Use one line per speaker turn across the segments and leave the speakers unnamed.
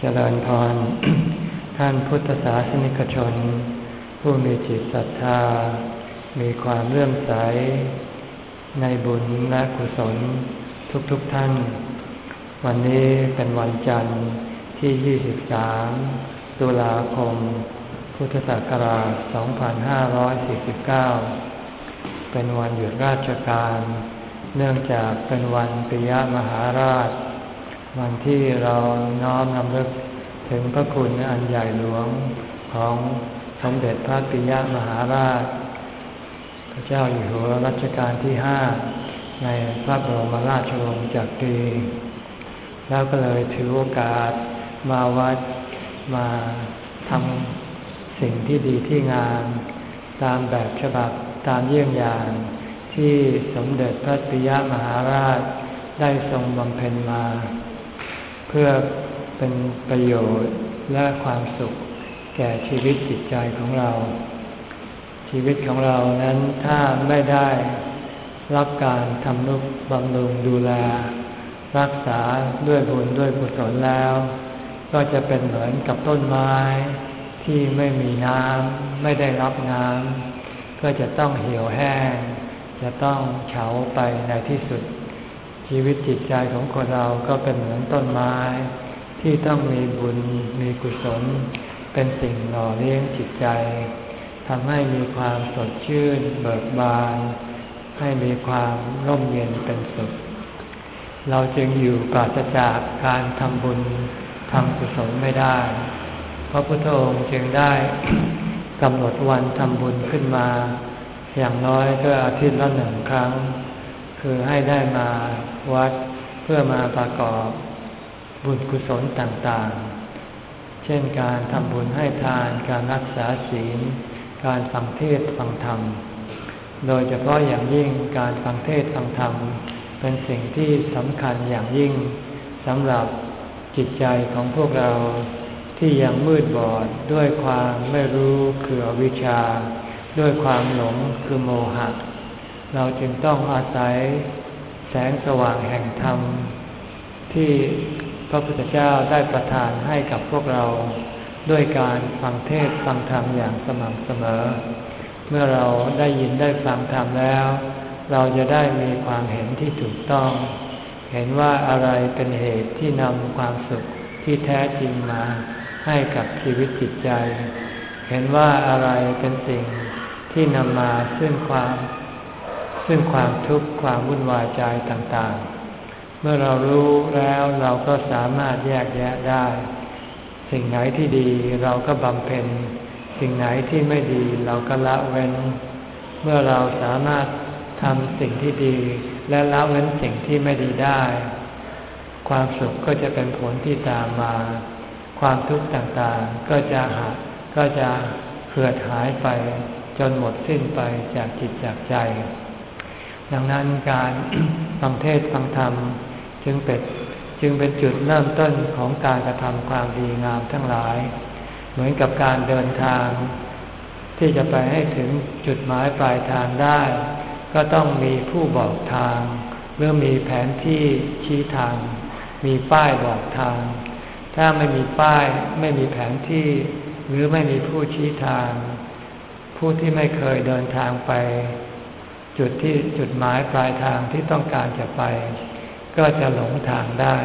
เจริญพร ท่านพุทธศาสนิกชน ผู้มีจิตศรัทธา มีความเลื่อมใส ในบุญและกุศลทุกๆทท่าน วันนี้เป็นวันจันทร์ที่ 23 ตุลาคม พุทธศักราช 2549 เป็นวันหยุดราชการ เนื่องจากเป็นวันปิยมหาราช วันที่เราน้อมนำลึกถึงพระคุณอันใหญ่หลวงของสมเด็จพระปิยมหาราช พระเจ้าอยู่หัวรัชกาลที่ห้าในพระบรมราชวงศ์จักรีแล้วก็เลยถือโอกาสมาวัดมาทำสิ่งที่ดีที่งาม ตามแบบฉบับตามเยี่ยงอย่าง ที่สมเด็จพระปิยมหาราชได้ทรงบำเพ็ญมา เพื่อเป็นประโยชน์และความสุข แก่ชีวิตจิตใจของเรา ชีวิตของเรานั้นถ้าไม่ได้รับการทำนุบำรุงดูแล รักษาด้วยบุญด้วยกุศลแล้ว ก็จะเป็นเหมือนกับต้นไม้ที่ไม่มีน้ำไม่ได้รับน้ำก็จะต้องเหี่ยวแห้ง จะต้องเฉาไปในที่สุด ชีวิตจิตใจของคนเราก็เป็นเหมือนต้นไม้ ที่ต้องมีบุญมีกุศล เป็นสิ่งหล่อเลี้ยงจิตใจทำให้มีความสดชื่น เบิกบาน ให้มีความร่มเย็นเป็นสุข เราจึงอยู่ปราศจากการทำบุญทำกุศลไม่ได้เพราะพุทธองค์จึงได้กำหนดวันทำบุญขึ้นมา อย่างน้อยก็อาทิตย์ละหนึ่งครั้ง คือให้ได้มาวัดเพื่อมาประกอบบุญกุศลต่างๆ เช่นการทำบุญให้ทานการรักษาศีล การฟังเทศฟังธรรม โดยเฉพาะอย่างยิ่งการฟังเทศฟังธรรม เป็นสิ่งที่สำคัญอย่างยิ่งสำหรับจิตใจของพวกเราที่ยังมืดบอดด้วยความไม่รู้คืออวิชชา ด้วยความหลงคือโมหะ เราจึงต้องอาศัยแสงสว่างแห่งธรรม ที่พระพุทธเจ้าได้ประทานให้กับพวกเราด้วยการฟังเทศฟังธรรมอย่างสม่ำเสมอ เมื่อเราได้ยินได้ฟังธรรมแล้ว เราจะได้มีความเห็นที่ถูกต้อง เห็นว่าอะไรเป็นเหตุที่นำความสุขที่แท้จริงมาให้กับชีวิตจิตใจ เห็นว่าอะไรเป็นสิ่งที่นำมาซึ่งความ ซึ่งความทุกข์ความวุ่นวายใจต่างๆ เมื่อเรารู้แล้วเราก็สามารถแยกแยะได้ สิ่งไหนที่ดีเราก็บำเพ็ญ สิ่งไหนที่ไม่ดีเราก็ละเว้น เมื่อเราสามารถทำสิ่งที่ดี และละเว้นสิ่งที่ไม่ดีได้ ความสุขก็จะเป็นผลที่ตามมา ความทุกข์ต่างๆก็จะหาก็จะเหือดหายไปจนหมดสิ้นไปจากจิตจากใจ ดังนั้นการฟังเทศฟังธรรมจึงเป็นจึงเป็นจุดเริ่มต้นของการกระทำความดีงามทั้งหลาย เหมือนกับการเดินทาง ที่จะไปให้ถึงจุดหมายปลายทางได้ ก็ต้องมีผู้บอกทางเมื่อมีแผนที่ชี้ทาง มีป้ายบอกทาง ถ้าไม่มีป้ายไม่มีแผนที่ หรือไม่มีผู้ชี้ทาง ผู้ที่ไม่เคยเดินทางไป จุดที่จุดหมายปลายทางที่ต้องการจะไป ก็จะหลงทางได้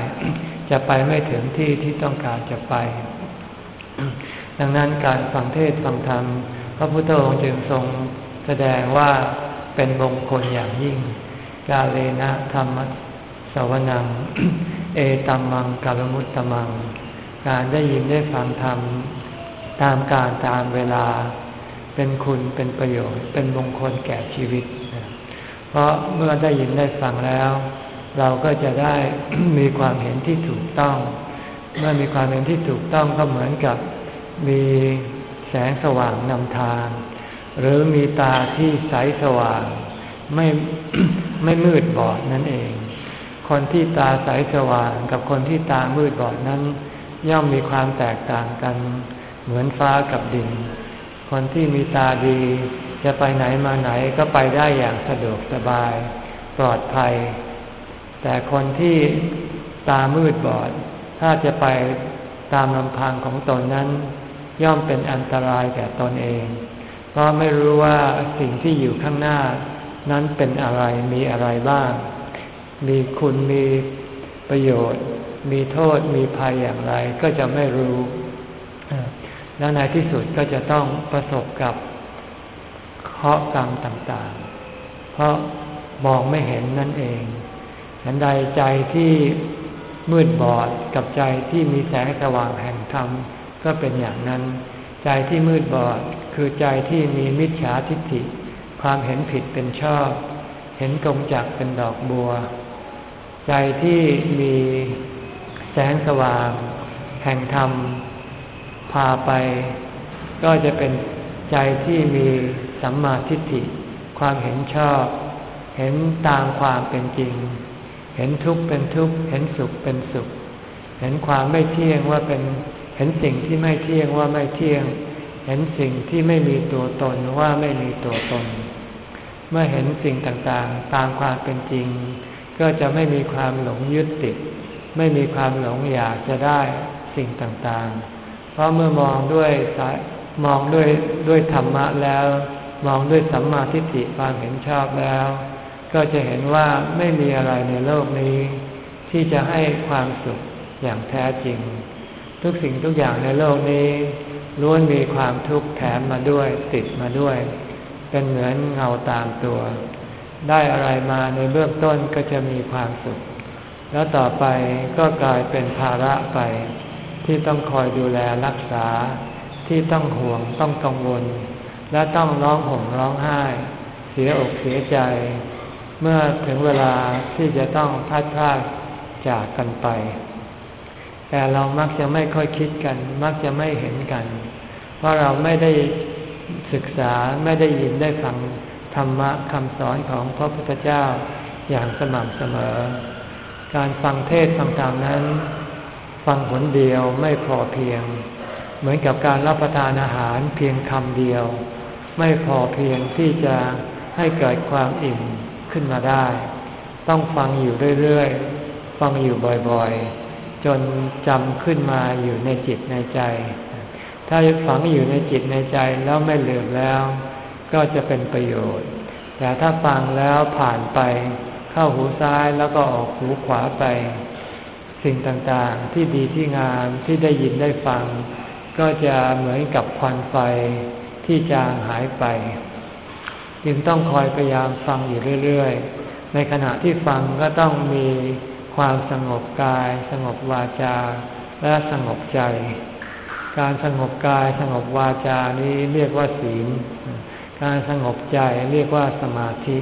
จะไปไม่ถึงที่ที่ต้องการจะไป ดังนั้นการฟังเทศฟังธรรมพระพุทธองค์จึงทรงแสดงว่าเป็นมงคลอย่างยิ่ง กาเลนะธรรมสวนัง เอตัมมังกาลมุตตมัง การได้ยินได้ฟังธรรมตามการตามเวลา เป็นคุณเป็นประโยชน์ เป็นมงคลแก่ชีวิต เพราะเมื่อได้ยินได้ฟังแล้ว เราก็จะได้มีความเห็นที่ถูกต้อง เมื่อมีความเห็นที่ถูกต้องก็เหมือนกับมีแสงสว่างนำทาง หรือมีตาที่ใสสว่าง ไม่ไม่มืดบอดนั่นเอง คนที่ตาใสสว่างกับคนที่ตามืดบอดนั้น ย่อมมีความแตกต่างกัน เหมือนฟ้ากับดิน คนที่มีตาดี จะไปไหนมาไหนก็ไปได้อย่างสะดวกสบาย ปลอดภัย แต่คนที่ตามืดบอด ถ้าจะไปตามลำพังของตนนั้น ย่อมเป็นอันตรายแก่ตนเอง เพราะไม่รู้ว่าสิ่งที่อยู่ข้างหน้า นั้นเป็นอะไรมีอะไรบ้าง มีคุณมีประโยชน์ มีโทษมีภัยอย่างไรก็จะไม่รู้ แล้วในที่สุดก็จะต้องประสบกับ ราะกรรมต่างๆ เพราะมองไม่เห็นนั่นเองฉันใดใจที่มืดบอดกับใจที่มีแสงสว่างแห่งธรรมก็เป็นอย่างนั้น ใจที่มืดบอดคือใจที่มีมิจฉาทิฏฐิ ความเห็นผิดเป็นชอบ เห็นกงจักเป็นดอกบัว ใจที่มีแสงสว่าง แห่งธรรม พาไป ก็จะเป็นใจที่มี สัมมาทิฏฐิ ความเห็นชอบ เห็นตามความเป็นจริง เห็นทุกข์เป็นทุกข์ เห็นสุขเป็นสุข เห็นความไม่เที่ยงว่าเป็น เห็นสิ่งที่ไม่เที่ยงว่าไม่เที่ยง เห็นสิ่งที่ไม่มีตัวตนว่าไม่มีตัวตน เมื่อเห็นสิ่งต่างๆ ตามความเป็นจริง ก็จะไม่มีความหลงยึดติด ไม่มีความหลงอยากจะได้สิ่งต่างๆ เพราะเมื่อมองด้วยสายมองด้วยด้วยธรรมะแล้ว มองด้วยสัมมาทิฏฐิความเห็นชอบแล้ว ก็จะเห็นว่าไม่มีอะไรในโลกนี้ ที่จะให้ความสุขอย่างแท้จริง ทุกสิ่งทุกอย่างในโลกนี้ล้วนมีความทุกข์แถมมาด้วยติดมาด้วย เป็นเหมือนเงาตามตัว ได้อะไรมาในเบื้องต้นก็จะมีความสุข แล้วต่อไปก็กลายเป็นภาระไป ที่ต้องคอยดูแลรักษาที่ต้องห่วงต้องกังวล และต้องร้องห่มร้องไห้ เสียอกเสียใจ เมื่อถึงเวลาที่จะต้องพัดพลาดจากกันไป แต่เรามักจะไม่ค่อยคิดกัน มักจะไม่เห็นกัน เพราะเราไม่ได้ศึกษาไม่ได้ยินได้ฟังธรรมะคำสอนของพระพุทธเจ้าอย่างสม่ำเสมอ การฟังเทศฟังธรรมนั้น ฟังผลเดียวไม่พอเพียง เหมือนกับการรับประทานอาหารเพียงคำเดียว ไม่พอเพียงที่จะให้เกิดความอิ่มขึ้นมาได้ ต้องฟังอยู่เรื่อยๆ ฟังอยู่บ่อยๆ จนจำขึ้นมาอยู่ในจิตในใจ ถ้าฝังอยู่ในจิตในใจแล้วไม่ลืมแล้ว ก็จะเป็นประโยชน์ แต่ถ้าฟังแล้วผ่านไป เข้าหูซ้ายแล้วก็ออกหูขวาไป สิ่งต่างๆที่ดีที่งามที่ได้ยินได้ฟัง ก็จะเหมือนกับควันไฟ ที่จางหายไป จึงต้องคอยพยายามฟังอยู่เรื่อยๆ ในขณะที่ฟังก็ต้องมีความสงบกาย สงบวาจา และสงบใจ การสงบกายสงบวาจานี้เรียกว่าศีล การสงบใจเรียกว่าสมาธิ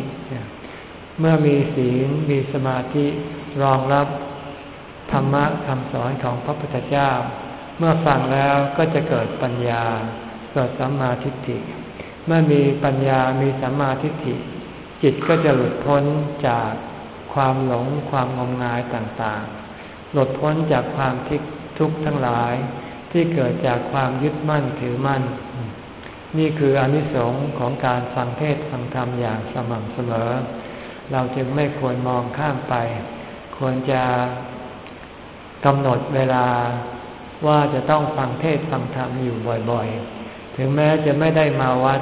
เมื่อมีศีลมีสมาธิรองรับธรรมะคำสอนของพระพุทธเจ้า เมื่อฟังแล้วก็จะเกิดปัญญา เกิดสัมมาทิฏฐิ เมื่อมีปัญญามีสัมมาทิฏฐิ จิตก็จะหลุดพ้นจากความหลงความงมงายต่างๆ หลุดพ้นจากความทิทุกข์ทั้งหลายที่เกิดจากความยึดมั่นถือมั่น นี่คืออนิสงส์ของการฟังเทศฟังธรรมอย่างสม่ำเสมอ เราจึงไม่ควรมองข้ามไป ควรจะกำหนดเวลาว่าจะต้องฟังเทศฟังธรรมอยู่บ่อยๆ ถึงแม้จะไม่ได้มาวัด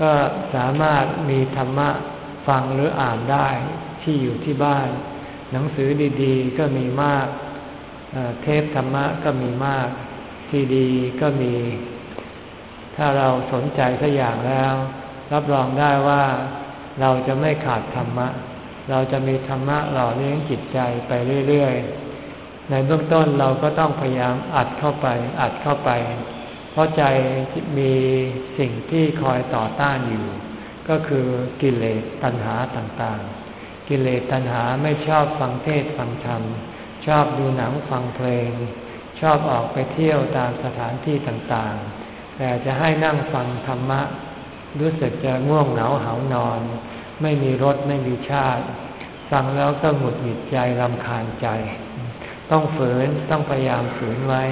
ก็สามารถมีธรรมะฟังหรืออ่านได้ที่อยู่ที่บ้าน หนังสือดีๆ ก็มีมาก เทพธรรมะก็มีมาก ซีดีก็มี ถ้าเราสนใจสักอย่างแล้ว รับรองได้ว่าเราจะไม่ขาดธรรมะ เราจะมีธรรมะหล่อเลี้ยงจิตใจไปเรื่อยๆ ในเบื้องต้นเราก็ต้องพยายามอัดเข้าไป อัดเข้าไป เพราะใจมีสิ่งที่คอยต่อต้านอยู่ ก็คือกิเลสตัณหาต่างๆ กิเลสตัณหาไม่ชอบฟังเทศฟังธรรม ชอบดูหนังฟังเพลง ชอบออกไปเที่ยวตามสถานที่ต่างๆ แต่จะให้นั่งฟังธรรมะ รู้สึกจะง่วงเหงาเหานอน ไม่มีรสไม่มีชาติ ฟังแล้วก็หงุดหงิดใจรำคาญใจ ต้องฝืนต้องพยายามฝืนไว้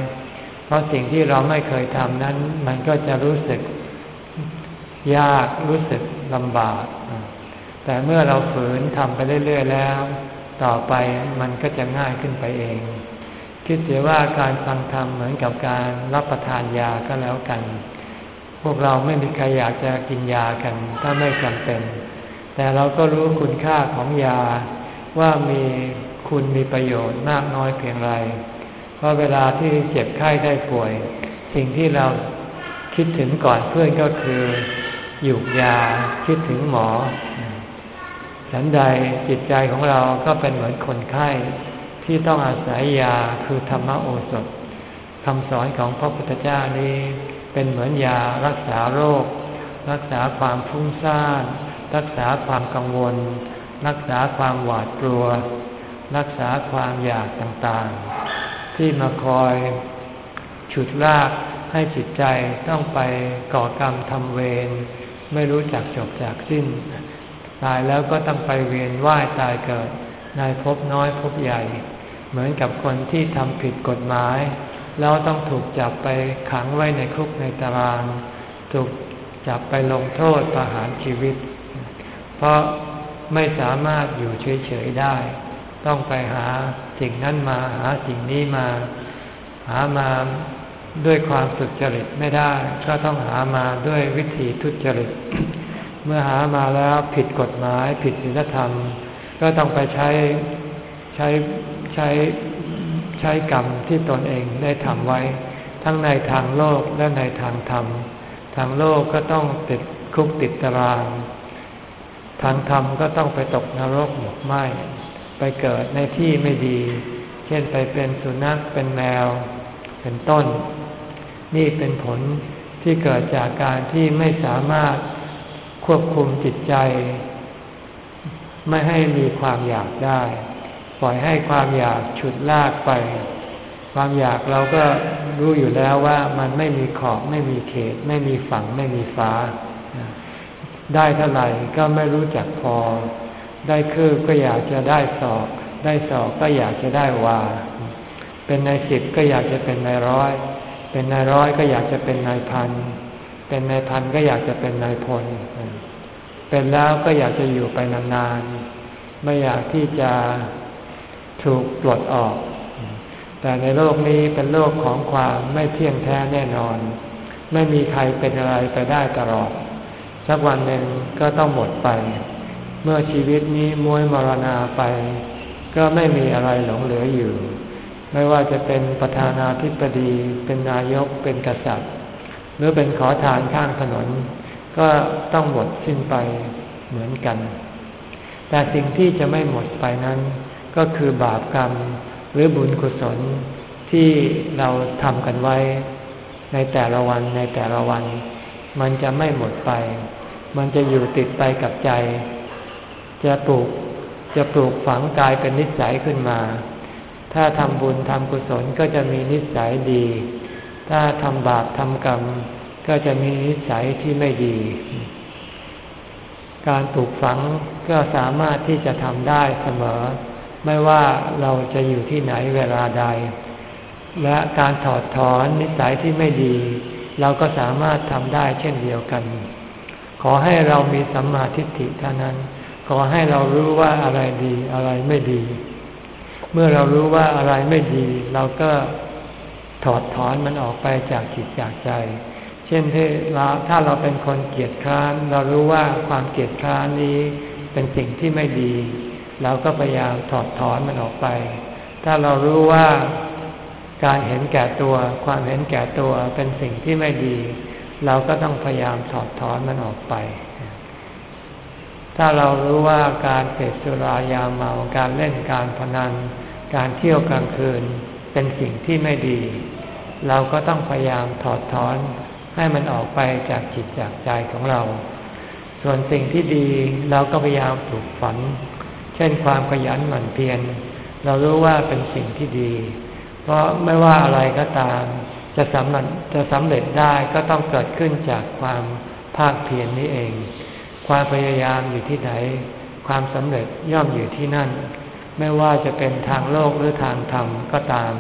ราะสิ่งที่เราไม่เคยทำนั้น มันก็จะรู้สึกยากรู้สึกลำบาก แต่เมื่อเราฝืนทำไปเรื่อยๆแล้ว ต่อไปมันก็จะง่ายขึ้นไปเอง คิดเสียว่าการฟังธรรมเหมือนกับการรับประทานยาก็แล้วกัน พวกเราไม่มีใครอยากจะกินยากันถ้าไม่จำเป็น แต่เราก็รู้คุณค่าของยาว่ามีคุณมีประโยชน์มากน้อยเพียงไร ราะเวลาที่เจ็บไข้ได้ป่วย สิ่งที่เราคิดถึงก่อนเพื่อนก็คือหยุกยาคิดถึงหมอ ฉันใดจิตใจของเราก็เป็นเหมือนคนไข้ที่ต้องอาศัยยาคือธรรมโอสถคำสอนของพระพุทธเจ้านี้ เป็นเหมือนยารักษาโรค รักษาความฟุ้งซ่านรักษาความกังวล รักษาความหวาดกลัว รักษาความอยากต่างๆ ที่มาคอยฉุดลากให้จิตใจต้องไปก่อกรรมทำเวรไม่รู้จักจบจากสิ้น ตายแล้วก็ต้องไปเวียนว่ายตายเกิดในภพน้อยภพใหญ่ เหมือนกับคนที่ทำผิดกฎหมาย แล้วต้องถูกจับไปขังไว้ในคุกในตาราง ถูกจับไปลงโทษประหารชีวิต เพราะไม่สามารถอยู่เฉยๆได้ ต้องไปหา สิ่งนั้นมาหาสิ่งนี้มา หามาด้วยความสุจริตไม่ได้ ก็ต้องหามาด้วยวิธีทุจริต เมื่อหามาแล้วผิดกฎหมาย ผิดศีลธรรม ก็ต้องไปใช้ใช้ใช้ใช้กรรมที่ตนเองได้ทำไว้ ทั้งในทางโลกและในทางธรรม ทางโลกก็ต้องติดคุกติดตาราง ทางธรรมก็ต้องไปตกนรกหมกไหม ไปเกิดในที่ไม่ดี เช่นไปเป็นสุนัขเป็นแมว เป็นต้น นี่เป็นผลที่เกิดจากการที่ไม่สามารถควบคุมจิตใจ ไม่ให้มีความอยากได้ ปล่อยให้ความอยากฉุดลากไป ความอยากเราก็รู้อยู่แล้วว่ามันไม่มีขอบไม่มีเขต ไม่มีฝั่งไม่มีฟ้า ได้เท่าไหร่ก็ไม่รู้จักพอ ได้คืบก็อยากจะได้สอบได้สอบก็อยากจะได้วา เป็นในสิบก็อยากจะเป็นในร้อย เป็นนายร้อยก็อยากจะเป็นนายพัน เป็นนายพันก็อยากจะเป็นนายพล เป็นแล้วก็อยากจะอยู่ไปนานๆ ไม่อยากที่จะถูกปลดออก แต่ในโลกนี้เป็นโลกของความไม่เที่ยงแท้แน่นอน ไม่มีใครเป็นอะไรไปได้ตลอด สักวันหนึ่งก็ต้องหมดไป เมื่อชีวิตนี้มวยมรณาไป ก็ไม่มีอะไรหลงเหลืออยู่ ไม่ว่าจะเป็นประธานาธิบดี เป็นนายกเป็นกษัตริย์ หรือเป็นขอทานข้างถนน ก็ต้องหมดสิ้นไปเหมือนกัน แต่สิ่งที่จะไม่หมดไปนั้น ก็คือบาปกรรมหรือบุญกุศลที่เราทำกันไว้ ในแต่ละวันในแต่ละวัน มันจะไม่หมดไป มันจะอยู่ติดไปกับใจ จะปลูกจะปลูกฝังกายเป็นนิสัยขึ้นมา ถ้าทำบุญทำกุศลก็จะมีนิสัยดี ถ้าทำบาปทำกรรม ก็จะมีนิสัยที่ไม่ดี การปลูกฝังก็สามารถที่จะทำได้เสมอ ไม่ว่าเราจะอยู่ที่ไหนเวลาใด และการถอดถอนนิสัยที่ไม่ดี เราก็สามารถทำได้เช่นเดียวกัน ขอให้เรามีสัมมาทิฏฐิเท่านั้น อให้เรารู้ว่าอะไรดีอะไรไม่ดี เมื่อเรารู้ว่าอะไรไม่ดี เราก็ถอดถอนมันออกไปจากจิตจากใจ เช่นที่เราถ้าเราเป็นคนเกียจคร้าน เรารู้ว่าความเกียจคร้านนี้เป็นสิ่งที่ไม่ดี เราก็พยายามถอดถอนมันออกไป ถ้าเรารู้ว่าการเห็นแก่ตัว ความเห็นแก่ตัวเป็นสิ่งที่ไม่ดี เราก็ต้องพยายามถอดถอนมันออกไป ถ้าเรารู้ว่าการเสพสุรายาเมาการเล่นการพนัน การเที่ยวกลางคืนเป็นสิ่งที่ไม่ดี เราก็ต้องพยายามถอดถอนให้มันออกไปจากจิตจากใจของเรา ส่วนสิ่งที่ดีเราก็พยายามปลูกฝัน เช่นความขยันหมั่นเพียรเรารู้ว่าเป็นสิ่งที่ดี เพราะไม่ว่าอะไรก็ตาม จะสำเร็จจะสำเร็จได้ก็ต้องเกิดขึ้นจากความภาคเพียรนนี้เอง ความพยายามอยู่ที่ไหน ความสำเร็จย่อมอยู่ที่นั่น ไม่ว่าจะเป็นทางโลกหรือทางธรรมก็ตาม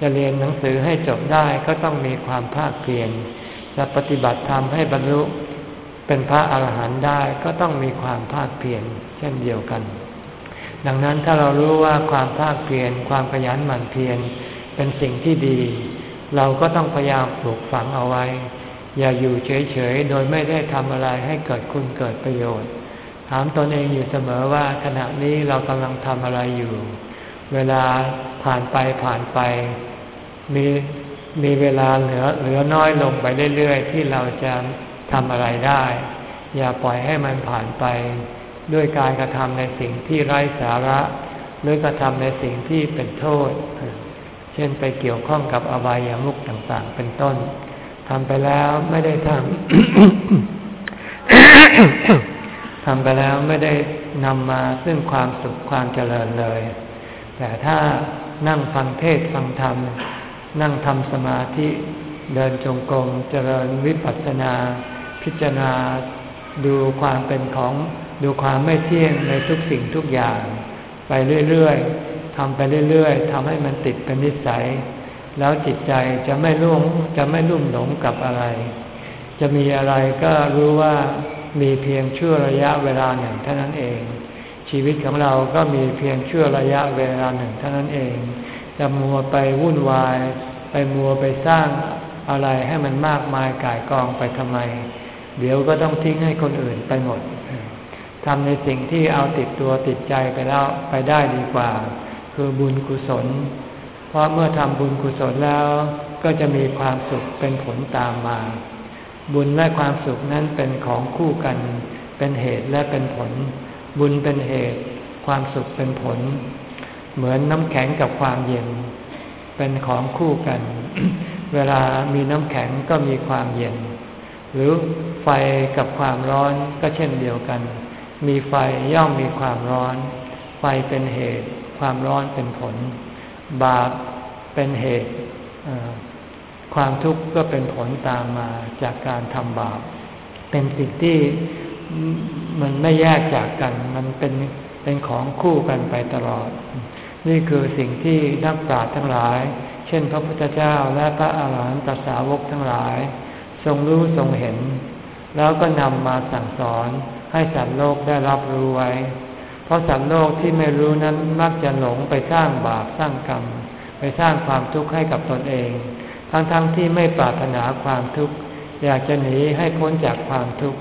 จะเรียนหนังสือให้จบได้ก็ต้องมีความภาคเพียรจะปฏิบัติธรรมให้บรรลุเป็นพระอาหารหันต์ได้ก็ต้องมีความภาคเพียรเช่นเดียวกัน ดังนั้นถ้าเรารู้ว่าความภาคเพียรความขยันหมั่นเพียรเป็นสิ่งที่ดี เราก็ต้องพยายามปลูกฝังเอาไว้ อย่าอยู่เฉยๆ โดยไม่ได้ทำอะไรให้เกิดคุณเกิดประโยชน์ ถามตนเองอยู่เสมอว่าขณะนี้เรากำลังทำอะไรอยู่ เวลาผ่านไปผ่านไป มีมีเวลาเหลือเหลือน้อยลงไปเรื่อยๆ ที่เราจะทำอะไรได้ อย่าปล่อยให้มันผ่านไป ด้วยการกระทำในสิ่งที่ไร้สาระ หรือกระทำในสิ่งที่เป็นโทษ เช่นไปเกี่ยวข้องกับอบายามุขต่างๆ เป็นต้น ทำไปแล้วไม่ได้ทำทำไปแล้วไม่ได้นำมาซึ่งความสุขความเจริญเลย แต่ถ้านั่งฟังเทศฟังธรรม นั่งทำสมาธิเดินจงกรมเจริญวิปัสสนา พิจารณาดูความเป็นของดูความไม่เที่ยงในทุกสิ่งทุกอย่าง ไปเรื่อยๆทำไปเรื่อยๆทำให้มันติดเป็นนิสัย แล้วจิตใจจะไม่ลุ่มจะไม่ลุ่มหลงกับอะไร จะมีอะไรก็รู้ว่ามีเพียงชั่วระยะเวลาหนึ่งเท่านั้นเอง ชีวิตของเราก็มีเพียงชั่วระยะเวลาหนึ่งเท่านั้นเอง จะมัวไปวุ่นวาย ไปมัวไปสร้างอะไรให้มันมากมายกายกองไปทำไม เดี๋ยวก็ต้องทิ้งให้คนอื่นไปหมดทำในสิ่งที่เอาติดตัวติดใจไปแล้วไปได้ดีกว่า คือบุญกุศล เพราะเมื่อทำบุญกุศลแล้วก็จะมีความสุขเป็นผลตามมา บุญและความสุขนั้นเป็นของคู่กัน เป็นเหตุและเป็นผล บุญเป็นเหตุ ความสุขเป็นผล เหมือนน้ำแข็งกับความเย็น เป็นของคู่กัน เวลามีน้ำแข็งก็มีความเย็น หรือไฟกับความร้อนก็เช่นเดียวกัน มีไฟย่อมมีความร้อน ไฟเป็นเหตุ ความร้อนเป็นผล บาปเป็นเหตุ ความทุกข์ก็เป็นผลตามมาจากการทำบาป เป็นสิ่งที่มันไม่แยกจากกัน มันเป็นเป็นของคู่กันไปตลอด นี่คือสิ่งที่นักปราชญ์ทั้งหลาย เช่น พระพุทธเจ้าและพระอาหารหันตสาวกทั้งหลาย ทรงรู้ทรงเห็น แล้วก็นำมาสั่งสอนให้สัตว์โลกได้รับรู้ไว้ ราะสัตว์โลกที่ไม่รู้นั้นมักจะหลงไปสร้างบาปสร้างกรรม ไปสร้างความทุกข์ให้กับตนเอง ทั้งๆทที่ไม่ปรารถนาความทุกข์ อยากจะหนีให้พ้นจากความทุกข์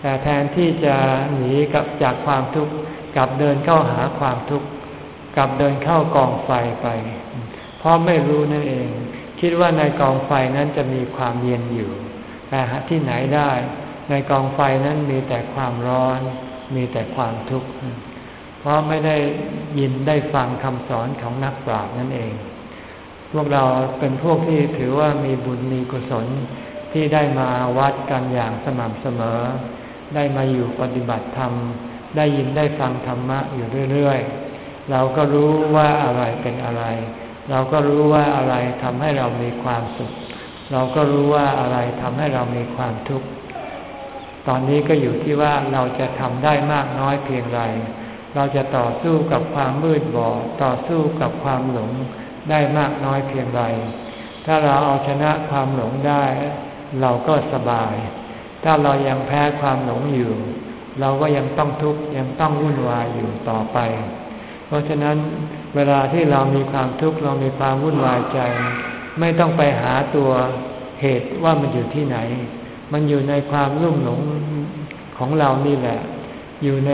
แต่แทนที่จะหนีกับจากความทุกข์กลับเดินเข้าหาความทุกข์กลับเดินเข้ากองไฟไป เพราะไม่รู้นั่นเอง คิดว่าในกองไฟนั้นจะมีความเย็นอยู่ แต่ที่ไหนได้ ในกองไฟนั้นมีแต่ความร้อน มีแต่ความทุกข์ ราะไม่ได้ยินได้ฟังคำสอนของนักปราชญ์นั่นเอง พวกเราเป็นพวกที่ถือว่ามีบุญมีกุศลที่ได้มาวัดกันอย่างสม่ำเสมอ ได้มาอยู่ปฏิบัติธรรม ได้ยินได้ฟังธรรมะอยู่เรื่อยๆ เราก็รู้ว่าอะไรเป็นอะไร เราก็รู้ว่าอะไรทำให้เรามีความสุข เราก็รู้ว่าอะไรทำให้เรามีความทุกข์ ตอนนี้ก็อยู่ที่ว่าเราจะทำได้มากน้อยเพียงไร เราจะต่อสู้กับความมืดบอดต่อสู้กับความหลงได้มากน้อยเพียงไร ถ้าเราเอาชนะความหลงได้ เราก็สบาย ถ้าเรายังแพ้ความหลงอยู่ เราก็ยังต้องทุกข์ยังต้องวุ่นวายอยู่ต่อไป เพราะฉะนั้นเวลาที่เรามีความทุกข์เรามีความวุ่นวายใจ ไม่ต้องไปหาตัวเหตุว่ามันอยู่ที่ไหน มันอยู่ในความรุ่มหลงของเรานี่แหละ อยู่ใน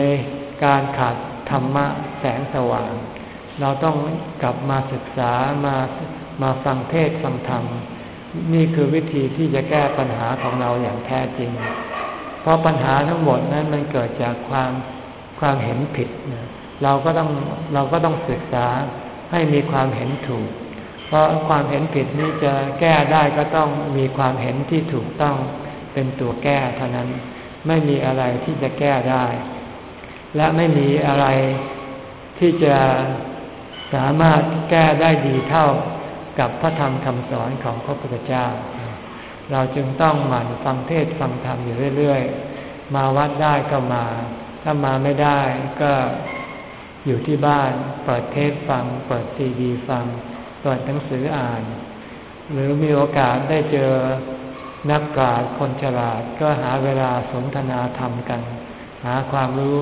การขาด ธรรมะแสงสว่าง เราต้องกลับมาศึกษามามาฟังเทศฟังธรรม นี่คือวิธีที่จะแก้ปัญหาของเราอย่างแท้จริง เพราะปัญหาทั้งหมดนั้นมันเกิดจากความความเห็นผิดเราก็ต้องเราก็ต้องศึกษาให้มีความเห็นถูก เพราะความเห็นผิดนี้จะแก้ได้ก็ต้องมีความเห็นที่ถูกต้องเป็นตัวแก้เท่านั้น ไม่มีอะไรที่จะแก้ได้ และไม่มีอะไรที่จะสามารถแก้ได้ดีเท่ากับพระธรรมคำสอนของพระพุทธเจ้า เราจึงต้องหมั่นฟังเทศฟังธรรมอยู่เรื่อย ๆ มาวัดได้ก็มา ถ้ามาไม่ได้ก็อยู่ที่บ้านเปิดเทปฟัง เปิดซีดีฟัง เปิดหนังสืออ่าน หรือมีโอกาสได้เจอนักปราชญ์คนฉลาดก็หาเวลาสนทนาธรรมกัน หาความรู้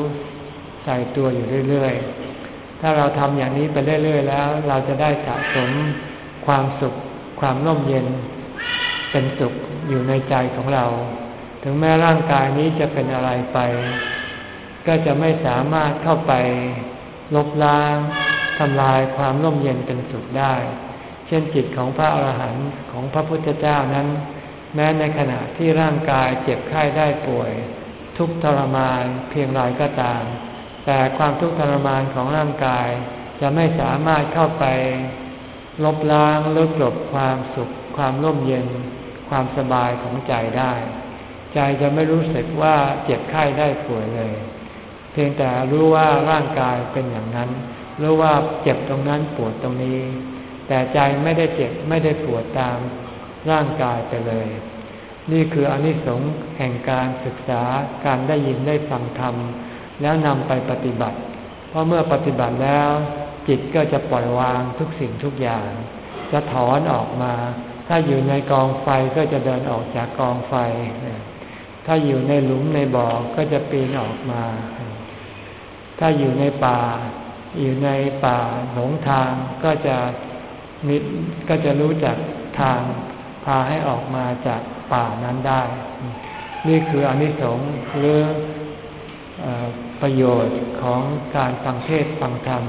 ใส่ตัวอยู่เรื่อยๆ ถ้าเราทำอย่างนี้ไปเรื่อยๆ แล้ว เราจะได้สะสมความสุข ความร่มเย็น เป็นสุขอยู่ในใจของเรา ถึงแม้ร่างกายนี้จะเป็นอะไรไป ก็จะไม่สามารถเข้าไปลบล้างทำลายความร่มเย็นเป็นสุขได้ เช่นจิตของพระอาหารหันต์ของพระพุทธเจ้านั้น แม้ในขณะที่ร่างกายเจ็บไข้ได้ป่วย ทุกทรมานเพียงไรก็ตาม แต่ความทุกข์ทรมานของร่างกาย จะไม่สามารถเข้าไป ลบล้างลดกลบความสุข ความร่มเย็น ความสบายของใจได้ ใจจะไม่รู้สึกว่าเจ็บไข้ได้ป่วยเลย เพียงแต่รู้ว่าร่างกายเป็นอย่างนั้น รู้ว่าเจ็บตรงนั้นปวดตรงนี้ แต่ใจไม่ได้เจ็บไม่ได้ปวดตามร่างกายไปเลย นี่คืออนิสงส์แห่งการศึกษาการได้ยินได้ฟังธรรม แล้วนำไปปฏิบัติ เพราะเมื่อปฏิบัติแล้ว จิตก็จะปล่อยวางทุกสิ่งทุกอย่าง จะถอนออกมา ถ้าอยู่ในกองไฟก็จะเดินออกจากกองไฟ ถ้าอยู่ในหลุมในบ่อก็จะปีนออกมา ถ้าอยู่ในป่า อยู่ในป่าหลงทางก็จะมิก็จะรู้จักทางพาให้ออกมาจากป่านั้นได้ นี่คืออนิสงส์หรือ ประโยชน์ของการฟังเทศฟังธรรม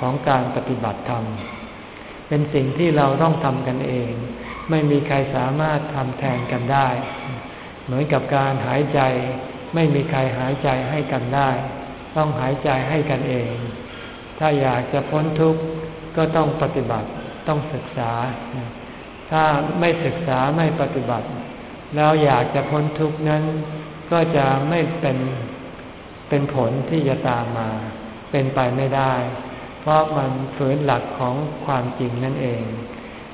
ของการปฏิบัติธรรม เป็นสิ่งที่เราต้องทำกันเอง ไม่มีใครสามารถทำแทนกันได้ เหมือนกับการหายใจ ไม่มีใครหายใจให้กันได้ ต้องหายใจให้กันเอง ถ้าอยากจะพ้นทุกข์ก็ต้องปฏิบัติต้องศึกษา ถ้าไม่ศึกษาไม่ปฏิบัติ แล้วอยากจะพ้นทุกข์นั้นก็จะไม่เป็น เป็นผลที่จะตามมา เป็นไปไม่ได้ เพราะมันฝืนหลักของความจริงนั่นเอง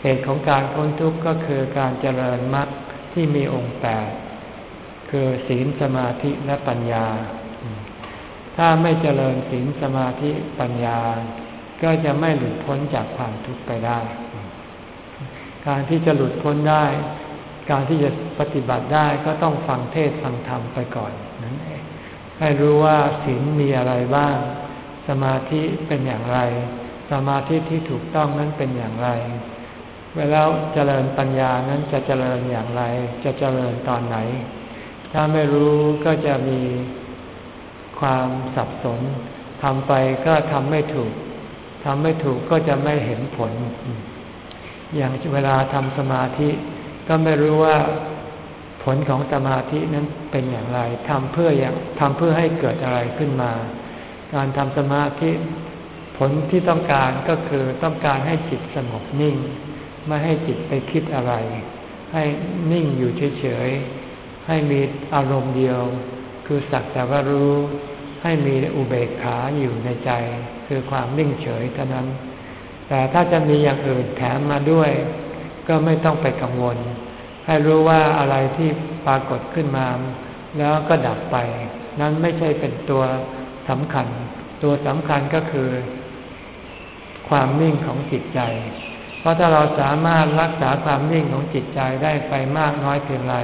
เหตุของการพ้นทุกข์ก็คือการเจริญมรรคที่มีองค์แปดคือศีลสมาธิและปัญญา ถ้าไม่เจริญศีลสมาธิปัญญา ก็จะไม่หลุดพ้นจากความทุกข์ไปได้ การที่จะหลุดพ้นได้ การที่จะปฏิบัติได้ก็ต้องฟังเทศฟังธรรมไปก่อน ให้รู้ว่าศีลมีอะไรบ้าง สมาธิเป็นอย่างไร สมาธิที่ถูกต้องนั้นเป็นอย่างไร เวลาเจริญปัญญานั้นจะเจริญอย่างไร จะเจริญตอนไหน ถ้าไม่รู้ก็จะมีความสับสนทำไปก็ทำไม่ถูกทำไม่ถูกก็จะไม่เห็นผล อย่างเวลาทำสมาธิ ก็ไม่รู้ว่า ผลของสมาธินั้นเป็นอย่างไรทำเพื่ออย่างทำเพื่อให้เกิดอะไรขึ้นมา การทำสมาธิ ผลที่ต้องการก็คือต้องการให้จิตสงบนิ่ง ไม่ให้จิตไปคิดอะไร ให้นิ่งอยู่เฉยๆ ให้มีอารมณ์เดียว คือสักแต่ว่ารู้ ให้มีอุเบกขาอยู่ในใจ คือความนิ่งเฉยเท่านั้น แต่ถ้าจะมีอย่างอื่นแถมมาด้วย ก็ไม่ต้องไปกังวล ให้รู้ว่าอะไรที่ปรากฏขึ้นมา แล้วก็ดับไป นั้นไม่ใช่เป็นตัวสำคัญ ตัวสำคัญก็คือ ความนิ่งของจิตใจ เพราะถ้าเราสามารถรักษาความนิ่งของจิตใจได้ไปมากน้อยเพียงไร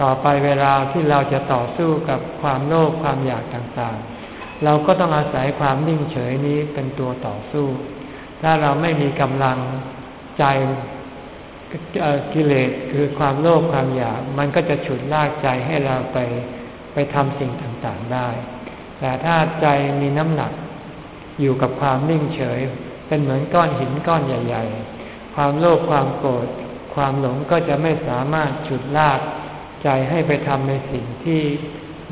ต่อไปเวลาที่เราจะต่อสู้กับความโลภความอยากต่างๆ เราก็ต้องอาศัยความนิ่งเฉยนี้เป็นตัวต่อสู้ ถ้าเราไม่มีกำลังใจ กิเลสคือความโลภความอยาก มันก็จะฉุดลากใจให้เราไปไปทำสิ่งต่างๆได้ แต่ถ้าใจมีน้ำหนักอยู่กับความนิ่งเฉย เป็นเหมือนก้อนหินก้อนใหญ่ ๆ ความโลภความโกรธความหลงก็จะไม่สามารถฉุดลากใจให้ไปทำในสิ่งที่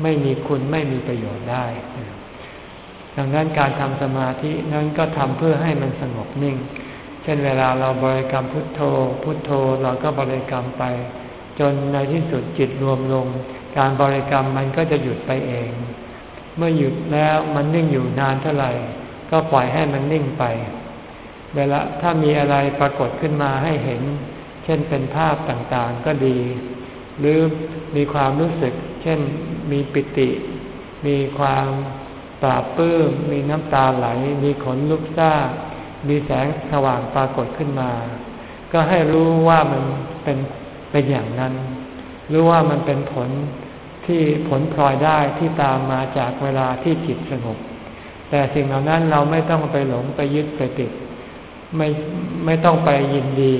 ไม่มีคุณไม่มีประโยชน์ได้ ดังนั้นการทำสมาธินั้นก็ทำเพื่อให้มันสงบนิ่ง เช่นเวลาเราบริกรรมพุทโธ พุทโธเราก็บริกรรมไป จนในที่สุดจิตรวมลง การบริกรรมมันก็จะหยุดไปเอง เมื่อหยุดแล้วมันนิ่งอยู่นานเท่าไหร่ ก็ปล่อยให้มันนิ่งไป เวลาถ้ามีอะไรปรากฏขึ้นมาให้เห็น เช่นเป็นภาพต่างๆก็ดี หรือมีความรู้สึก เช่นมีปิติ มีความปราบปื้ม มีน้ำตาไหล มีขนลุกซ่า มีแสงสว่างปรากฏขึ้นมา ก็ให้รู้ว่ามันเป็นเป็นอย่างนั้น รู้ว่ามันเป็นผลที่ผลพลอยได้ที่ตามมาจากเวลาที่จิตสงบ แต่สิ่งเหล่านั้นเราไม่ต้องไปหลงไปยึดไปติด ไม่ไม่ต้องไปยินดี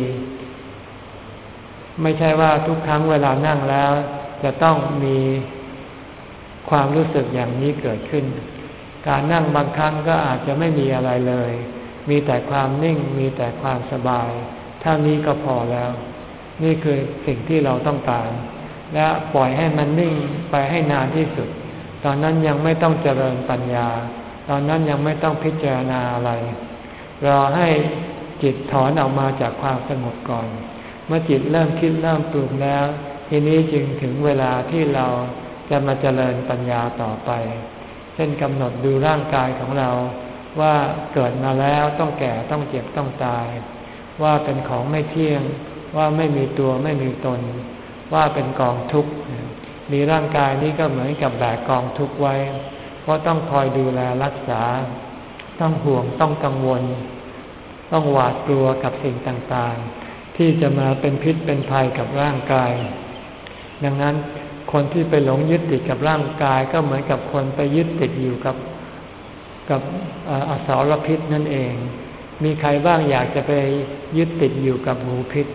ไม่ใช่ว่าทุกครั้งเวลานั่งแล้ว จะต้องมีความรู้สึกอย่างนี้เกิดขึ้น การนั่งบางครั้งก็อาจจะไม่มีอะไรเลย มีแต่ความนิ่งมีแต่ความสบายเท่านี้ก็พอแล้ว นี่คือสิ่งที่เราต้องการ และปล่อยให้มันนิ่งไปให้นานที่สุด ตอนนั้นยังไม่ต้องเจริญปัญญา ตอนนั้นยังไม่ต้องพิจารณาอะไร รอให้จิตถอนออกมาจากความสงบก่อน เมื่อจิตเริ่มคิดเริ่มปรุงแล้ว ทีนี้จึงถึงเวลาที่เราจะมาเจริญปัญญาต่อไป เช่นกำหนดดูร่างกายของเรา ว่าเกิดมาแล้วต้องแก่ต้องเจ็บต้องตาย ว่าเป็นของไม่เที่ยง ว่าไม่มีตัวไม่มีตน ว่าเป็นกองทุกข์มีร่างกายนี้ก็เหมือนกับแบกกองทุกข์ไว้ เพราะต้องคอยดูแลรักษา ต้องห่วงต้องกังวล ต้องหวาดกลัวกับสิ่งต่างๆ ที่จะมาเป็นพิษเป็นภัยกับร่างกาย ดังนั้นคนที่ไปหลงยึดติดกับร่างกายก็เหมือนกับคนไปยึดติดอยู่กับ กับอสารพิษนั่นเอง มีใครบ้างอยากจะไปยึดติดอยู่กับงูพิษ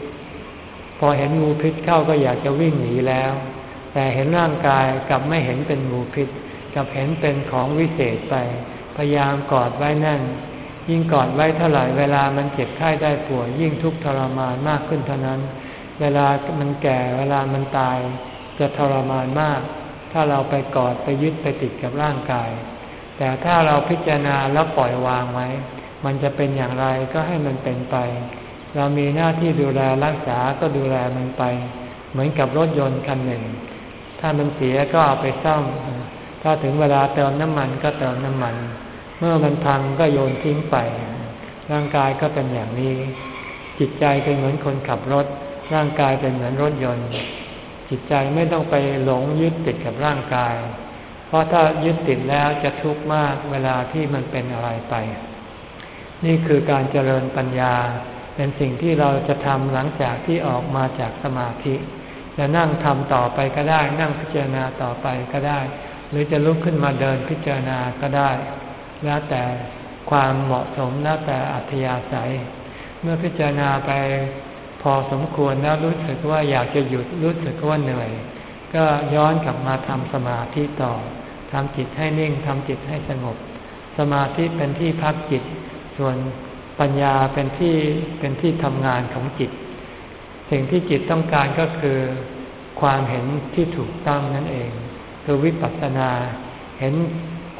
พอเห็นงูพิษเข้าก็อยากจะวิ่งหนีแล้ว แต่เห็นร่างกายกลับไม่เห็นเป็นงูพิษกับเห็นเป็นของวิเศษไป พยายามกอดไว้นั่น ยิ่งกอดไว้เท่าไหร่เวลามันเจ็บไข้ได้ป่วยยิ่งทุกข์ทรมานมากขึ้นเท่านั้น เวลามันแก่เวลามันตาย จะทรมานมาก ถ้าเราไปกอดไปยึดไปติดกับร่างกาย แต่ถ้าเราพิจารณาแล้วปล่อยวางไว้ มันจะเป็นอย่างไรก็ให้มันเป็นไป เรามีหน้าที่ดูแลรักษาก็ดูแลมันไป เหมือนกับรถยนต์คันหนึ่ง ถ้ามันเสียก็เอาไปซ่อม ถ้าถึงเวลาเติมน้ำมันก็เติมน้ำมัน เมื่อมันพังก็โยนทิ้งไป ร่างกายก็เป็นอย่างนี้ จิตใจเป็นเหมือนคนขับรถ ร่างกายเป็นเหมือนรถยนต์ จิตใจไม่ต้องไปหลงยึดติดกับร่างกาย เพราะถ้ายึดติดแล้วจะทุกข์มากเวลาที่มันเป็นอะไรไป นี่คือการเจริญปัญญา เป็นสิ่งที่เราจะทำหลังจากที่ออกมาจากสมาธิ จะนั่งทำต่อไปก็ได้ นั่งพิจารณาต่อไปก็ได้ หรือจะลุกขึ้นมาเดินพิจารณาก็ได้ แล้วแต่ความเหมาะสมแล้วแต่อัธยาศัย เมื่อพิจารณาไปพอสมควรแล้วรู้สึกว่าอยากจะหยุดรู้สึกว่าเหนื่อย ก็ย้อนกลับมาทำสมาธิต่อทำจิตให้นิ่งทำจิตให้สงบ สมาธิเป็นที่พักจิต ส่วนปัญญาเป็นที่เป็นที่ทำงานของจิต สิ่งที่จิตต้องการก็คือความเห็นที่ถูกต้องนั่นเอง คือวิปัสสนาเห็น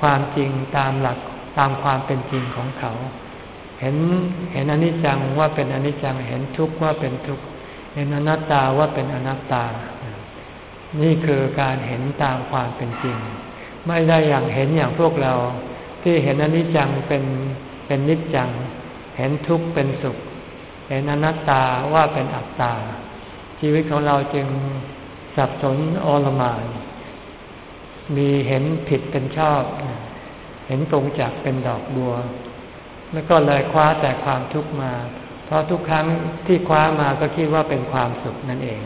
ความจริงตามหลักตามความเป็นจริงของเขา เห็นเห็นอนิจจังว่าเป็นอนิจจังเห็นทุกข์ว่าเป็นทุกข์เห็นอนัตตาว่าเป็นอนัตตา นี่คือการเห็นตามความเป็นจริง ไม่ได้อย่างเห็นอย่างพวกเรา ที่เห็นอนิจจังเป็นเป็นนิจจัง เห็นทุกข์เป็นสุข เห็นอนัตตาว่าเป็นอัตตา ชีวิตของเราจึงสับสนอลมาน มีเห็นผิดเป็นชอบ เห็นตรงจากเป็นดอกบัว แล้วก็เลยคว้าแต่ความทุกข์มา เพราะทุกครั้งที่คว้ามาก็คิดว่าเป็นความสุขนั่นเอง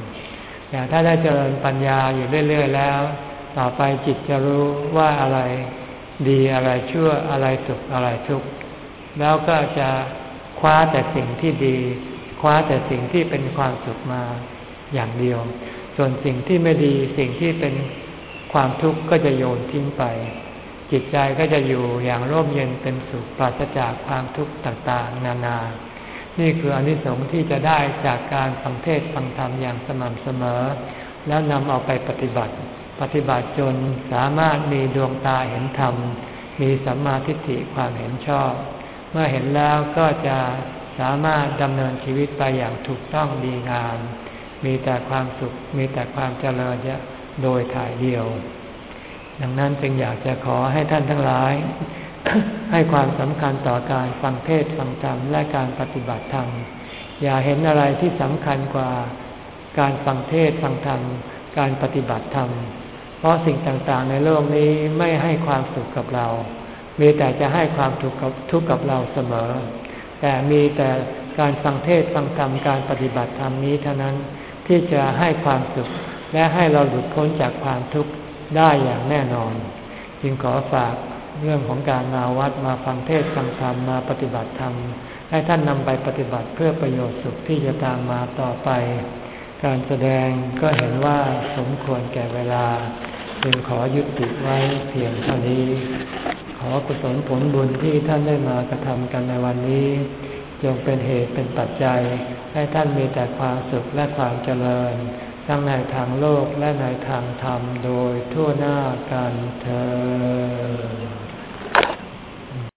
แต่ถ้าได้เจริญปัญญาอยู่เรื่อย ๆ แล้ว ต่อไปจิตจะรู้ว่าอะไรดีอะไรชั่วอะไรสุขอะไรทุกข์แล้วก็จะคว้าแต่สิ่งที่ดี คว้าแต่สิ่งที่เป็นความสุขมาอย่างเดียว ส่วนสิ่งที่ไม่ดีสิ่งที่เป็นความทุกข์ก็จะโยนทิ้งไป จิตใจก็จะอยู่อย่างร่มเย็นเป็นสุขปราศจากความทุกข์ต่างๆ นานา นี่คืออนิสงส์ที่จะได้จากการฟังเทศฟังธรรมอย่างสม่ำเสมอ แล้วนำเอาไปปฏิบัติ ปฏิบัติจนสามารถมีดวงตาเห็นธรรม มีสัมมาทิฏฐิความเห็นชอบ เมื่อเห็นแล้วก็จะสามารถดำเนินชีวิตไปอย่างถูกต้องดีงาม มีแต่ความสุข มีแต่ความเจริญโดยถ่ายเดียว ดังนั้นจึงอยากจะขอให้ท่านทั้งหลาย ให้ความสำคัญต่อการฟังเทศฟังธรรมและการปฏิบัติธรรม อย่าเห็นอะไรที่สำคัญกว่าการฟังเทศฟังธรรม การปฏิบัติธรรม เพราะสิ่งต่างๆในโลกนี้ไม่ให้ความสุขกับเรา มีแต่จะให้ความทุกข์กับทุกข์กับเราเสมอ แต่มีแต่การฟังเทศฟังธรรมการปฏิบัติธรรมนี้เท่านั้นที่จะให้ความสุข และให้เราหลุดพ้นจากความทุกข์ได้อย่างแน่นอน จึงขอฝาก เรื่องของการมาวัดมาฟังเทศฟังธรรมมาปฏิบัติธรรม ให้ท่านนำไปปฏิบัติเพื่อประโยชน์สุขที่จะตามมาต่อไป การแสดงก็เห็นว่าสมควรแก่เวลาจึงขอยุติไว้เพียงเท่านี้ ขอกุศลผลบุญที่ท่านได้มากระทำกันในวันนี้จงเป็นเหตุเป็นปัจจัย ให้ท่านมีแต่ความสุขและความเจริญ ทั้งในทางโลกและในทางธรรมโดยทั่วหน้ากันเธอ